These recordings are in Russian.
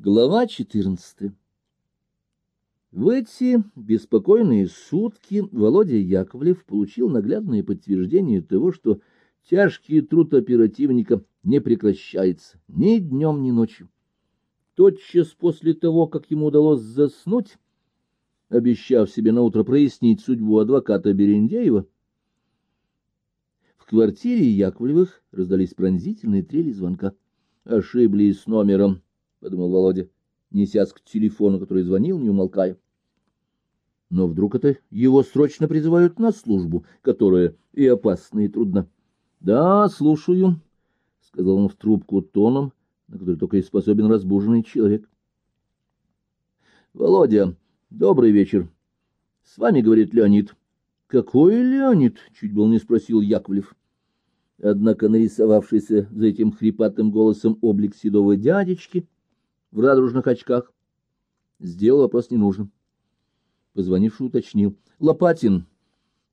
Глава 14 В эти беспокойные сутки Володя Яковлев получил наглядное подтверждение того, что тяжкий труд оперативника не прекращается ни днем, ни ночью. Тотчас после того, как ему удалось заснуть, обещав себе наутро прояснить судьбу адвоката Берендеева, в квартире Яковлевых раздались пронзительные трели звонка. Ошиблись номером. — подумал Володя, несясь к телефону, который звонил, не умолкая. Но вдруг это его срочно призывают на службу, которая и опасна, и трудна. — Да, слушаю, — сказал он в трубку тоном, на который только и способен разбуженный человек. — Володя, добрый вечер. С вами говорит Леонид. — Какой Леонид? — чуть был не спросил Яковлев. Однако нарисовавшийся за этим хрипатым голосом облик седого дядечки — в радужных очках. Сделал вопрос ненужным. Позвонивший уточнил. — Лопатин,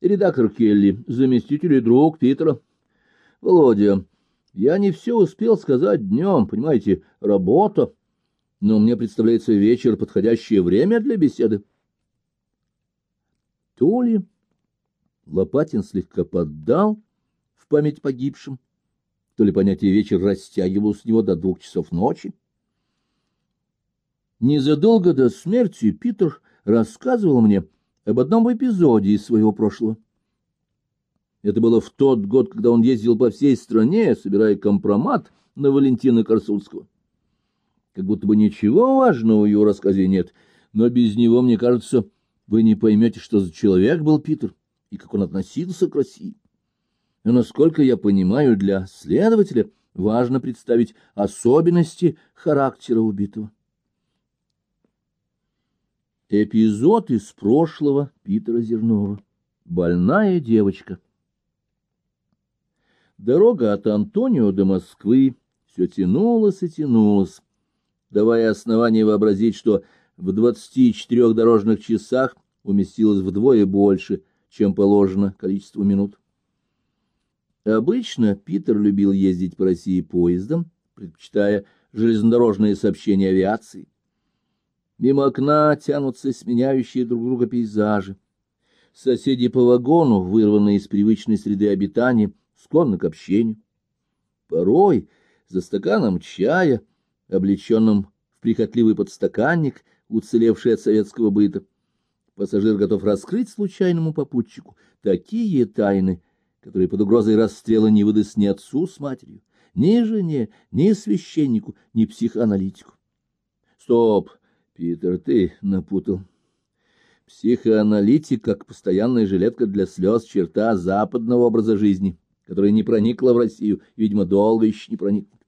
редактор Келли, заместитель и друг Питера. — Володя, я не все успел сказать днем, понимаете, работа. Но мне представляется вечер, подходящее время для беседы. То ли Лопатин слегка поддал в память погибшим, то ли понятие вечер растягивалось у него до двух часов ночи. Незадолго до смерти Питер рассказывал мне об одном эпизоде из своего прошлого. Это было в тот год, когда он ездил по всей стране, собирая компромат на Валентина Корсунского. Как будто бы ничего важного в его рассказе нет, но без него, мне кажется, вы не поймете, что за человек был Питер и как он относился к России. Но, насколько я понимаю, для следователя важно представить особенности характера убитого. Эпизод из прошлого Питера Зернова. Больная девочка. Дорога от Антонио до Москвы все тянулась и тянулась, давая основание вообразить, что в двадцати четырех дорожных часах уместилось вдвое больше, чем положено количество минут. Обычно Питер любил ездить по России поездом, предпочитая железнодорожные сообщения авиации. Мимо окна тянутся сменяющие друг друга пейзажи. Соседи по вагону, вырванные из привычной среды обитания, склонны к общению. Порой за стаканом чая, облеченным в прихотливый подстаканник, уцелевший от советского быта, пассажир готов раскрыть случайному попутчику такие тайны, которые под угрозой расстрела не выдаст ни отцу с матерью, ни жене, ни священнику, ни психоаналитику. Стоп! Питер, ты напутал. Психоаналитик, как постоянная жилетка для слез, черта западного образа жизни, которая не проникла в Россию, видимо, долго еще не проникнет.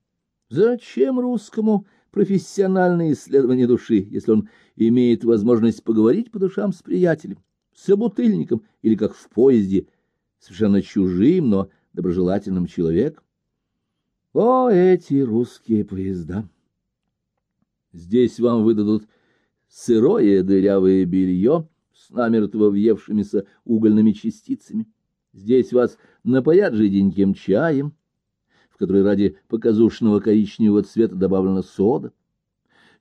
Зачем русскому профессиональное исследование души, если он имеет возможность поговорить по душам с приятелем, с собутыльником или, как в поезде, совершенно чужим, но доброжелательным человеком? О, эти русские поезда! Здесь вам выдадут сырое дырявое белье с намертво въевшимися угольными частицами. Здесь вас напоят жиденьким чаем, в который ради показушного коричневого цвета добавлена сода.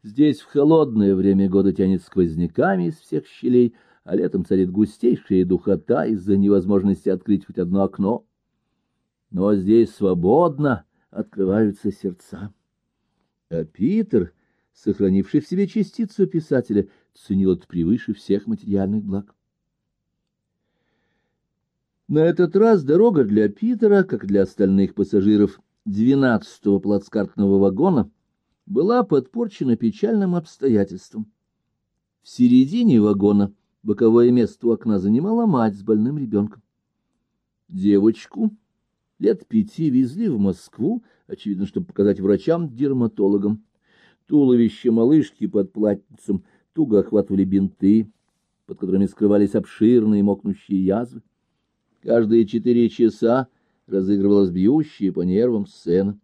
Здесь в холодное время года тянет сквозняками из всех щелей, а летом царит густейшая духота из-за невозможности открыть хоть одно окно. Но здесь свободно открываются сердца. А Питер сохранивший в себе частицу писателя, ценил это превыше всех материальных благ. На этот раз дорога для Питера, как для остальных пассажиров двенадцатого плацкартного вагона, была подпорчена печальным обстоятельством. В середине вагона боковое место у окна занимала мать с больным ребенком. Девочку лет пяти везли в Москву, очевидно, чтобы показать врачам-дерматологам. Туловище малышки под платьицем туго охватывали бинты, под которыми скрывались обширные мокнущие язвы. Каждые четыре часа разыгрывалась бьющая по нервам сцена.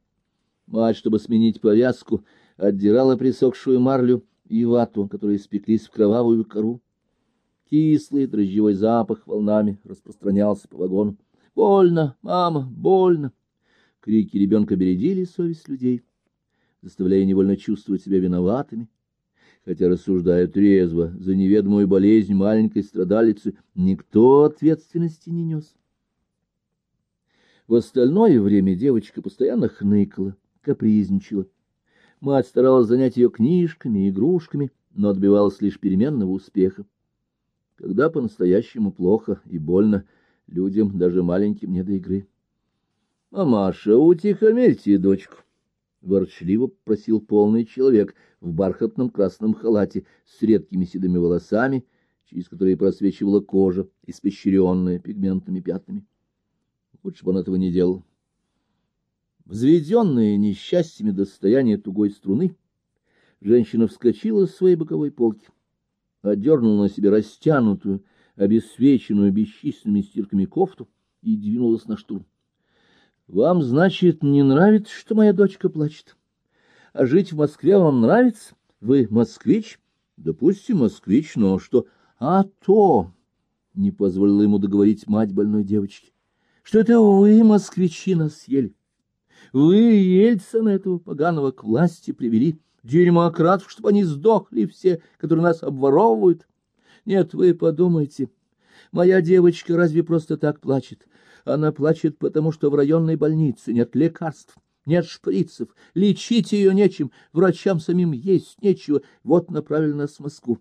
Мать, чтобы сменить повязку, отдирала присохшую марлю и вату, которые спеклись в кровавую кору. Кислый дрожжевой запах волнами распространялся по вагону. «Больно, мама, больно!» Крики ребенка бередили совесть людей. Заставляя невольно чувствовать себя виноватыми. Хотя, рассуждая трезво, за неведомую болезнь маленькой страдалицы никто ответственности не нес. В остальное время девочка постоянно хныкала, капризничала. Мать старалась занять ее книжками, игрушками, но отбивалась лишь переменного успеха. Когда по-настоящему плохо и больно, людям, даже маленьким, не до игры. — Мамаша, утихомирьте дочку! — ворчливо просил полный человек в бархатном красном халате с редкими седыми волосами, через которые просвечивала кожа, испещренная пигментными пятнами. Лучше бы он этого не делал. Взведенное несчастьями достояние тугой струны, женщина вскочила с своей боковой полки, отдернула на себе растянутую, обесвеченную бесчисленными стирками кофту и двинулась на штурм. Вам, значит, не нравится, что моя дочка плачет? А жить в Москве вам нравится? Вы москвич? Допустим, москвич, но что? А то, не позволила ему договорить мать больной девочки, что это вы, москвичи, нас съели. Вы Ельцина этого поганого к власти привели, дерьмократов, чтобы они сдохли все, которые нас обворовывают. Нет, вы подумайте, моя девочка разве просто так плачет? Она плачет, потому что в районной больнице нет лекарств, нет шприцев, лечить ее нечем, врачам самим есть нечего. Вот направили нас в Москву.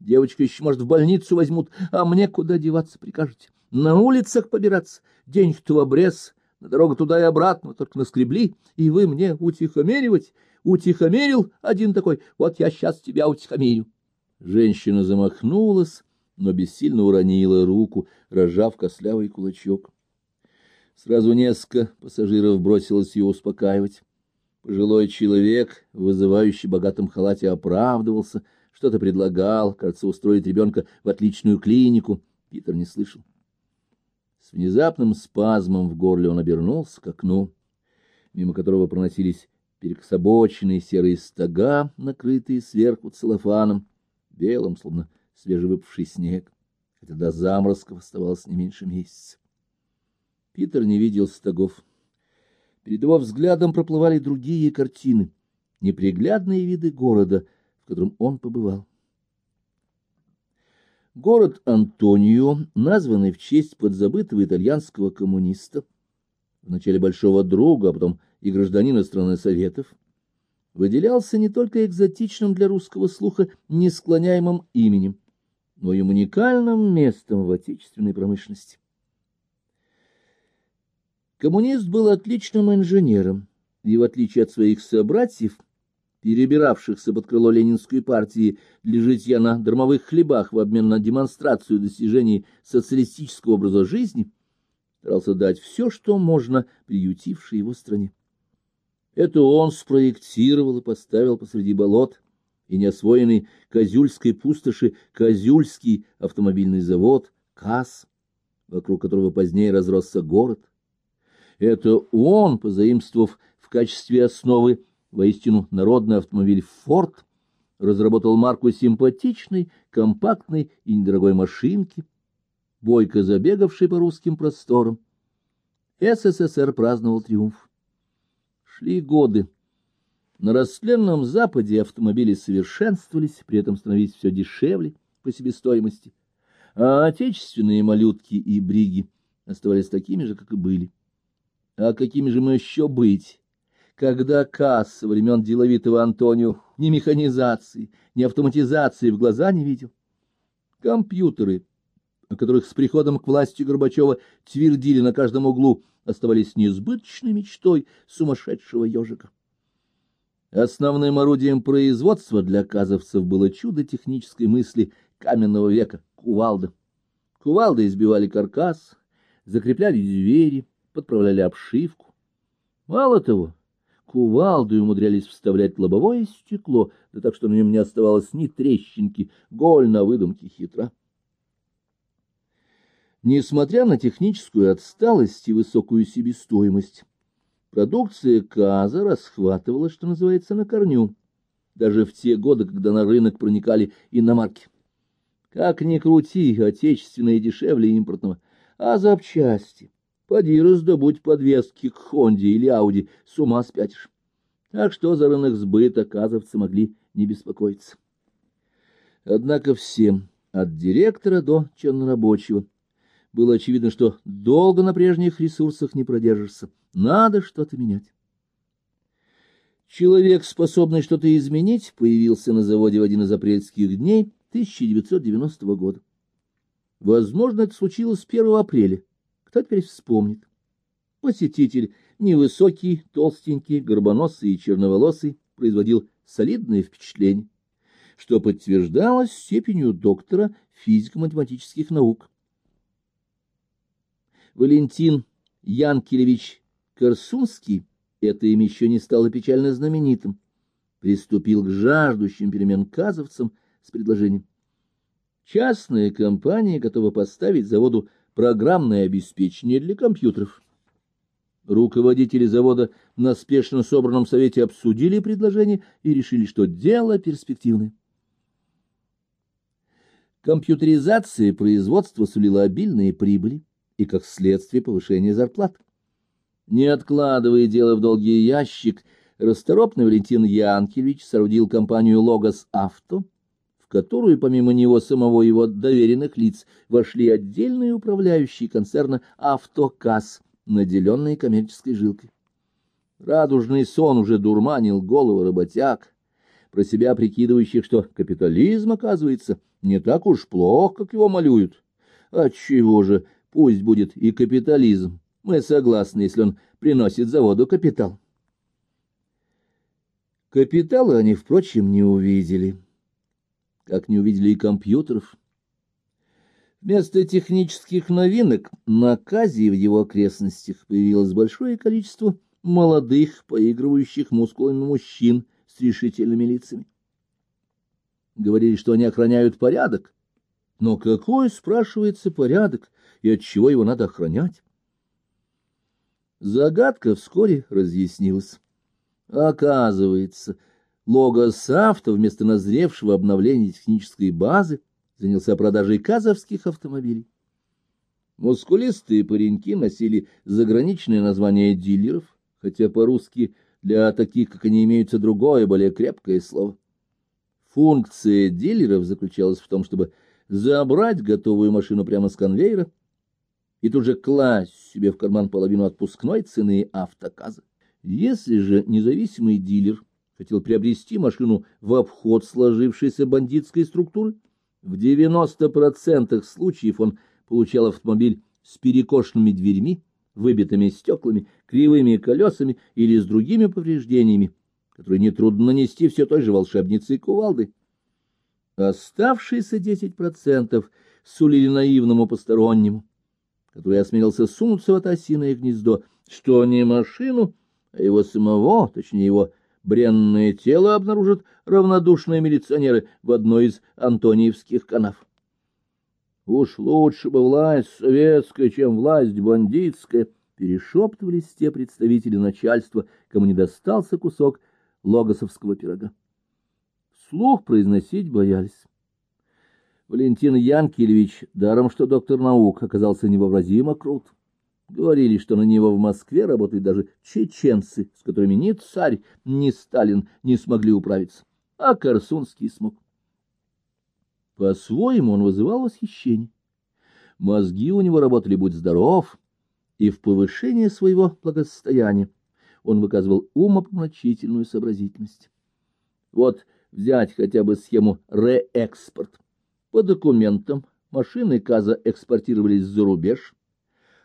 Девочка еще, может, в больницу возьмут, а мне куда деваться прикажете? На улицах побираться, денег-то в обрез, на дорогу туда и обратно, только наскребли, и вы мне утихомиривать? Утихомирил один такой, вот я сейчас тебя утихомирю. Женщина замахнулась, но бессильно уронила руку, разжав кослявый кулачок. Сразу несколько пассажиров бросилось ее успокаивать. Пожилой человек, вызывающий богатом халате, оправдывался, что-то предлагал, кажется, устроить ребенка в отличную клинику. Питер не слышал. С внезапным спазмом в горле он обернулся к окну, мимо которого проносились перекособоченные серые стога, накрытые сверху целлофаном, белым, словно свежевыпавший снег, хотя до заморозков оставалось не меньше месяца. Питер не видел стогов. Перед его взглядом проплывали другие картины, неприглядные виды города, в котором он побывал. Город Антонио, названный в честь подзабытого итальянского коммуниста, вначале большого друга, а потом и гражданина страны Советов, выделялся не только экзотичным для русского слуха несклоняемым именем, но и уникальным местом в отечественной промышленности. Коммунист был отличным инженером, и, в отличие от своих собратьев, перебиравшихся под крыло ленинской партии для житья на дармовых хлебах в обмен на демонстрацию достижений социалистического образа жизни, старался дать все, что можно приютившей его стране. Это он спроектировал и поставил посреди болот и неосвоенной Козюльской пустоши Козюльский автомобильный завод КАЗ, вокруг которого позднее разросся город. Это он, позаимствовав в качестве основы воистину народный автомобиль «Форд», разработал марку симпатичной, компактной и недорогой машинки, бойко забегавшей по русским просторам. СССР праздновал триумф. Шли годы. На растленном Западе автомобили совершенствовались, при этом становились все дешевле по себестоимости, а отечественные малютки и бриги оставались такими же, как и были. А какими же мы еще быть, когда Касс со времен деловитого Антонио ни механизации, ни автоматизации в глаза не видел? Компьютеры, о которых с приходом к власти Горбачева твердили на каждом углу, оставались несбыточной мечтой сумасшедшего ежика. Основным орудием производства для казовцев было чудо технической мысли каменного века — кувалда. Кувалды избивали каркас, закрепляли двери, подправляли обшивку. Мало того, кувалды умудрялись вставлять лобовое стекло, да так что на нем не оставалось ни трещинки, голь на выдумке хитра. Несмотря на техническую отсталость и высокую себестоимость, продукция КАЗа расхватывала, что называется, на корню, даже в те годы, когда на рынок проникали иномарки. Как ни крути, отечественное дешевле импортного, а запчасти — Поди раздобудь подвески к Хонде или Ауди, с ума спятишь. так что за рынок сбыта казовцы могли не беспокоиться. Однако всем, от директора до чернорабочего, было очевидно, что долго на прежних ресурсах не продержишься. Надо что-то менять. Человек, способный что-то изменить, появился на заводе в один из апрельских дней 1990 года. Возможно, это случилось 1 апреля. Кто теперь вспомнит? Посетитель, невысокий, толстенький, горбоносый и черноволосый, производил солидное впечатление, что подтверждалось степенью доктора физико-математических наук. Валентин Янкелевич Корсунский, это имя еще не стало печально знаменитым, приступил к жаждущим перемен казовцам с предложением. Частная компания готова поставить заводу программное обеспечение для компьютеров. Руководители завода на спешно собранном совете обсудили предложение и решили, что дело перспективное. Компьютеризация производства сулила обильные прибыли и, как следствие, повышение зарплат. Не откладывая дело в долгий ящик, расторопный Валентин Янкелевич соорудил компанию «Логос Авто», в которую, помимо него самого его доверенных лиц, вошли отдельные управляющие концерна «Автоказ», наделенные коммерческой жилкой. Радужный сон уже дурманил голову работяг, про себя прикидывающих, что капитализм, оказывается, не так уж плох, как его малюют. Отчего же, пусть будет и капитализм, мы согласны, если он приносит заводу капитал. Капитала они, впрочем, не увидели, как не увидели и компьютеров. Вместо технических новинок на Казе в его окрестностях появилось большое количество молодых, поигрывающих мускулами мужчин с решительными лицами. Говорили, что они охраняют порядок. Но какой, спрашивается, порядок, и от чего его надо охранять? Загадка вскоре разъяснилась. Оказывается, Логос Авто вместо назревшего обновления технической базы занялся продажей казовских автомобилей. Мускулистые пареньки носили заграничное название дилеров, хотя по-русски для таких, как они, имеются другое, более крепкое слово. Функция дилеров заключалась в том, чтобы забрать готовую машину прямо с конвейера и тут же класть себе в карман половину отпускной цены автоказа. Если же независимый дилер хотел приобрести машину в обход сложившейся бандитской структуры, в 90% случаев он получал автомобиль с перекошенными дверьми, выбитыми стеклами, кривыми колесами или с другими повреждениями, которые нетрудно нанести все той же волшебницей кувалды. Оставшиеся 10% сулили наивному постороннему который осмелился сунуться в это осиное гнездо, что не машину, а его самого, точнее его бренное тело обнаружат равнодушные милиционеры в одной из антониевских канав. Уж лучше бы власть советская, чем власть бандитская, перешептывались те представители начальства, кому не достался кусок логосовского пирога. Слух произносить боялись. Валентин Янкелевич, даром что доктор наук, оказался невообразимо крут. Говорили, что на него в Москве работают даже чеченцы, с которыми ни царь, ни Сталин не смогли управиться, а Корсунский смог. По-своему он вызывал восхищение. Мозги у него работали, будь здоров, и в повышение своего благосостояния он выказывал умопомрачительную сообразительность. Вот взять хотя бы схему реэкспорт. По документам машины КАЗа экспортировались за рубеж,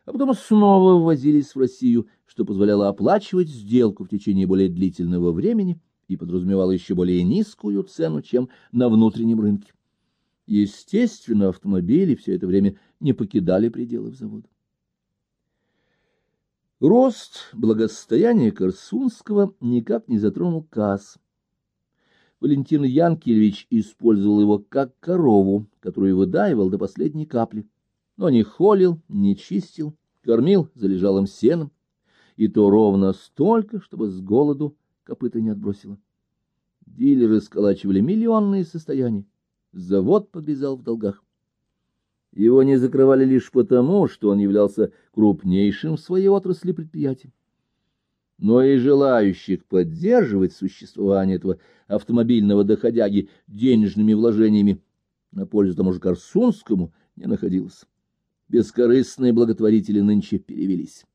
а потом снова ввозились в Россию, что позволяло оплачивать сделку в течение более длительного времени и подразумевало еще более низкую цену, чем на внутреннем рынке. Естественно, автомобили все это время не покидали пределов завода. Рост благосостояния Корсунского никак не затронул КАЗ. Валентин Янкелевич использовал его как корову, которую выдаивал до последней капли, но не холил, не чистил, кормил залежалым сеном, и то ровно столько, чтобы с голоду копыта не отбросило. Дилеры сколачивали миллионные состояния, завод погрязал в долгах. Его не закрывали лишь потому, что он являлся крупнейшим в своей отрасли предприятием. Но и желающих поддерживать существование этого автомобильного доходяги денежными вложениями на пользу тому же Корсунскому не находилось. Бескорыстные благотворители нынче перевелись.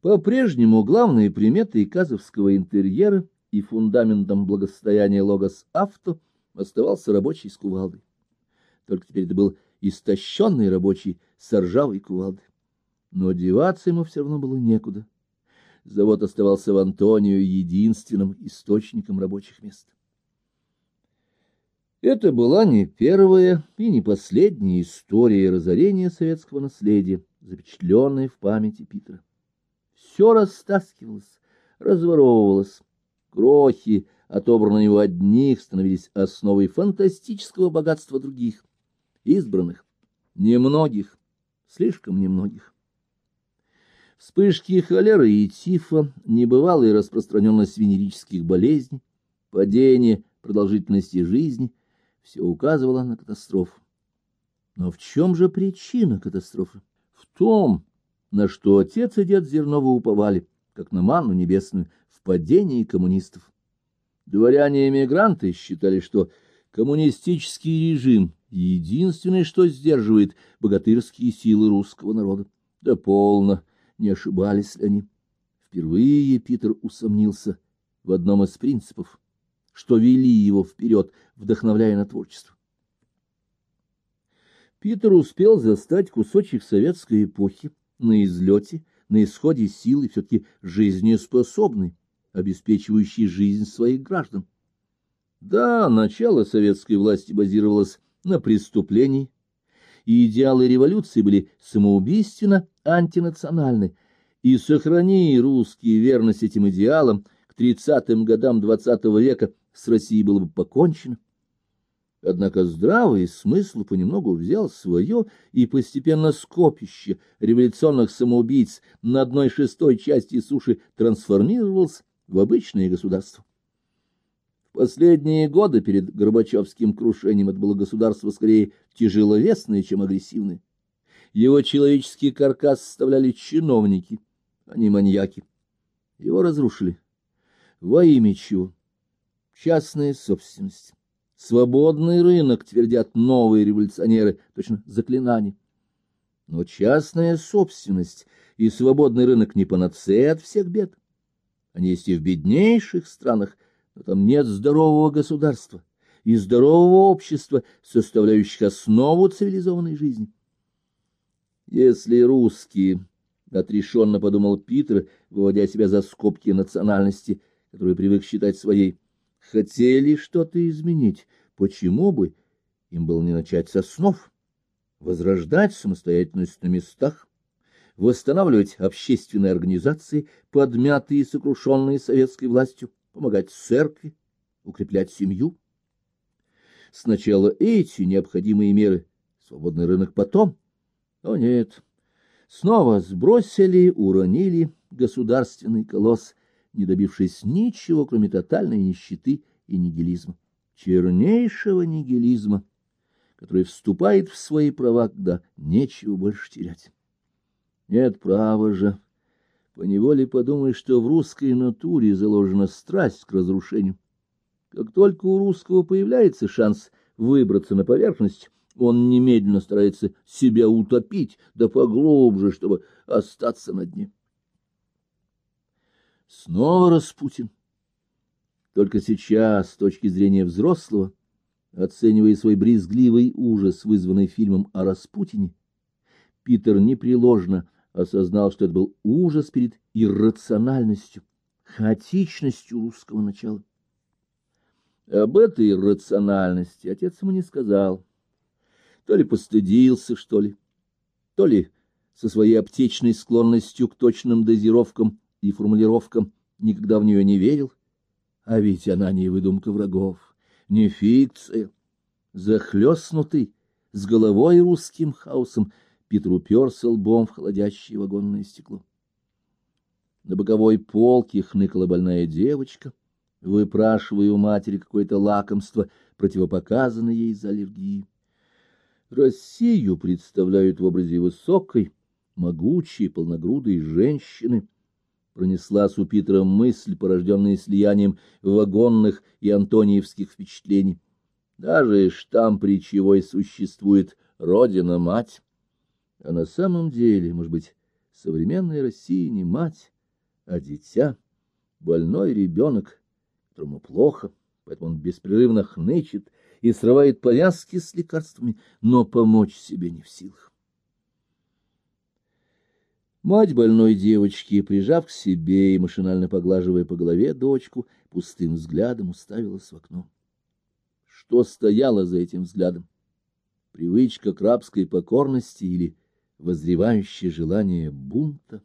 По-прежнему главные приметы казовского интерьера и фундаментом благосостояния Логос Авто оставался рабочий с кувалдой. Только теперь это был истощенный рабочий с ржавой кувалдой. Но деваться ему все равно было некуда. Завод оставался в Антонию единственным источником рабочих мест. Это была не первая и не последняя история разорения советского наследия, запечатленная в памяти Питера. Все растаскивалось, разворовывалось. Крохи, отобранные у одних, становились основой фантастического богатства других, избранных, немногих, слишком немногих. Вспышки холеры и тифа, небывалая распространенность венерических болезней, падение продолжительности жизни — все указывало на катастрофу. Но в чем же причина катастрофы? В том, на что отец и дед Зернова уповали, как на манну небесную, в падении коммунистов. Дворяне-эмигранты считали, что коммунистический режим — единственное, что сдерживает богатырские силы русского народа. Да полно, не ошибались ли они. Впервые Питер усомнился в одном из принципов, что вели его вперед, вдохновляя на творчество. Питер успел застать кусочек советской эпохи, на излете, на исходе силы, все-таки жизнеспособный, обеспечивающий жизнь своих граждан. Да, начало советской власти базировалось на преступлении, и идеалы революции были самоубийственно антинациональны, и сохрани русские верность этим идеалам к тридцатым годам двадцатого века с Россией было бы покончено. Однако здравый смысл понемногу взял свое, и постепенно скопище революционных самоубийц на одной шестой части суши трансформировалось в обычное государство. Последние годы перед Горбачевским крушением это было государство скорее тяжеловесное, чем агрессивное. Его человеческий каркас составляли чиновники, а не маньяки. Его разрушили. Во имя чего? Частная собственность. Свободный рынок, твердят новые революционеры, точно заклинание. Но частная собственность и свободный рынок не панацея от всех бед. Они есть и в беднейших странах, но там нет здорового государства и здорового общества, составляющих основу цивилизованной жизни. Если русские, — отрешенно подумал Питер, выводя себя за скобки национальности, которую привык считать своей, — хотели что-то изменить, почему бы им было не начать с основ, возрождать самостоятельность на местах, восстанавливать общественные организации, подмятые и сокрушенные советской властью, помогать церкви, укреплять семью. Сначала эти необходимые меры, свободный рынок потом. Но нет, снова сбросили, уронили государственный колосс, не добившись ничего, кроме тотальной нищеты и нигилизма, чернейшего нигилизма, который вступает в свои права, когда нечего больше терять. Нет права же. Поневоле подумай, что в русской натуре заложена страсть к разрушению. Как только у русского появляется шанс выбраться на поверхность, он немедленно старается себя утопить, да поглубже, чтобы остаться на дне. Снова Распутин. Только сейчас, с точки зрения взрослого, оценивая свой брезгливый ужас, вызванный фильмом о Распутине, Питер непреложно осознал, что это был ужас перед иррациональностью, хаотичностью русского начала. Об этой иррациональности отец ему не сказал. То ли постыдился, что ли, то ли со своей аптечной склонностью к точным дозировкам и формулировкам, никогда в нее не верил. А ведь она не выдумка врагов, не фикция. Захлестнутый, с головой русским хаосом, Питер уперся лбом в холодящее вагонное стекло. На боковой полке хныкала больная девочка, выпрашивая у матери какое-то лакомство, противопоказанное ей из аллергии. Россию представляют в образе высокой, могучей, полногрудой женщины — пронеслась у Питера мысль, порожденная слиянием вагонных и антониевских впечатлений. Даже штамп речевой существует «Родина-мать». А на самом деле, может быть, современная Россия не мать, а дитя, больной ребенок, которому плохо, поэтому он беспрерывно хнычет и срывает повязки с лекарствами, но помочь себе не в силах. Мать больной девочки, прижав к себе и машинально поглаживая по голове дочку, пустым взглядом уставилась в окно. Что стояло за этим взглядом? Привычка к рабской покорности или возревающее желание бунта?